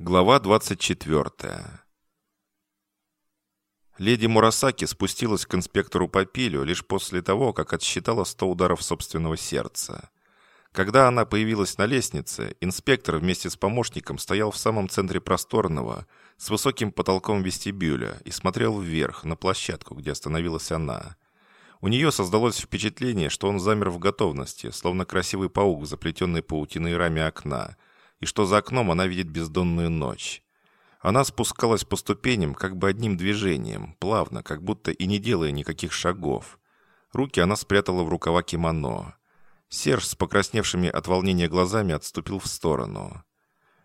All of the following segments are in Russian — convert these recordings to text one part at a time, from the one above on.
Глава 24. Леди Мурасаки спустилась к инспектору Папилю лишь после того, как отсчитала 100 ударов собственного сердца. Когда она появилась на лестнице, инспектор вместе с помощником стоял в самом центре просторного, с высоким потолком вестибюля и смотрел вверх, на площадку, где остановилась она. У нее создалось впечатление, что он замер в готовности, словно красивый паук в заплетенной паутиной раме окна – и что за окном она видит бездонную ночь. Она спускалась по ступеням как бы одним движением, плавно, как будто и не делая никаких шагов. Руки она спрятала в рукава кимоно. Серж с покрасневшими от волнения глазами отступил в сторону.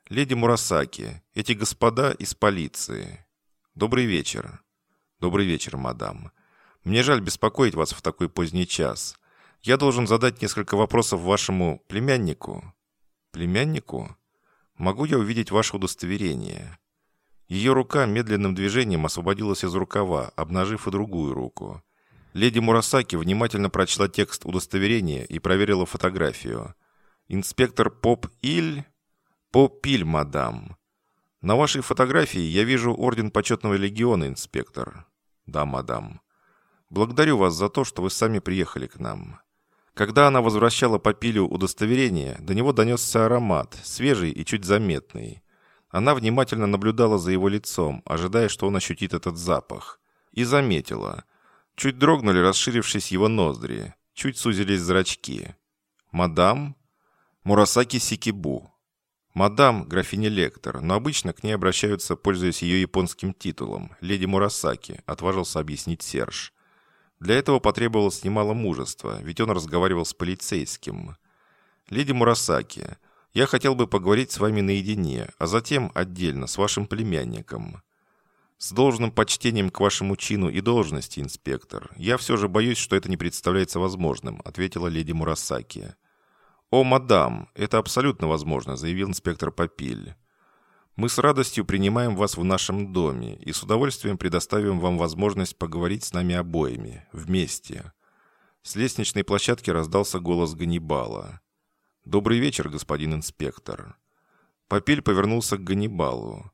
«Леди Мурасаки, эти господа из полиции. Добрый вечер». «Добрый вечер, мадам. Мне жаль беспокоить вас в такой поздний час. Я должен задать несколько вопросов вашему племяннику». «Племяннику?» Могу я увидеть ваше удостоверение?» Ее рука медленным движением освободилась из рукава, обнажив и другую руку. Леди Мурасаки внимательно прочла текст удостоверения и проверила фотографию. «Инспектор Поп Иль?» «Поп Иль, мадам». «На вашей фотографии я вижу орден почетного легиона, инспектор». «Да, мадам». «Благодарю вас за то, что вы сами приехали к нам. Когда она возвращала Папилю удостоверение, до него донесся аромат, свежий и чуть заметный. Она внимательно наблюдала за его лицом, ожидая, что он ощутит этот запах. И заметила. Чуть дрогнули, расширившись его ноздри. Чуть сузились зрачки. «Мадам?» «Мурасаки Сикибу». «Мадам, графиня Лектор, но обычно к ней обращаются, пользуясь ее японским титулом, леди Мурасаки», отважился объяснить Серж. Для этого потребовалось немало мужества, ведь он разговаривал с полицейским. «Леди Мурасаки, я хотел бы поговорить с вами наедине, а затем отдельно с вашим племянником». «С должным почтением к вашему чину и должности, инспектор, я все же боюсь, что это не представляется возможным», ответила леди Мурасаки. «О, мадам, это абсолютно возможно», заявил инспектор Папиль. Мы с радостью принимаем вас в нашем доме и с удовольствием предоставим вам возможность поговорить с нами обоими, вместе». С лестничной площадки раздался голос Ганнибала. «Добрый вечер, господин инспектор». Папиль повернулся к Ганнибалу.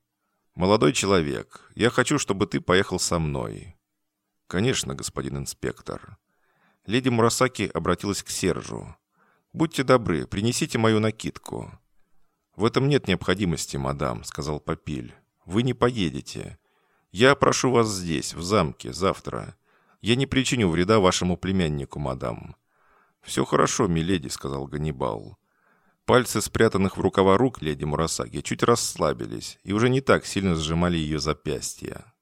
«Молодой человек, я хочу, чтобы ты поехал со мной». «Конечно, господин инспектор». Леди Мурасаки обратилась к Сержу. «Будьте добры, принесите мою накидку». «В этом нет необходимости, мадам», — сказал Папиль. «Вы не поедете. Я прошу вас здесь, в замке, завтра. Я не причиню вреда вашему племяннику, мадам». «Все хорошо, миледи», — сказал Ганнибал. Пальцы, спрятанных в рукава рук леди Мурасаги, чуть расслабились и уже не так сильно сжимали ее запястья.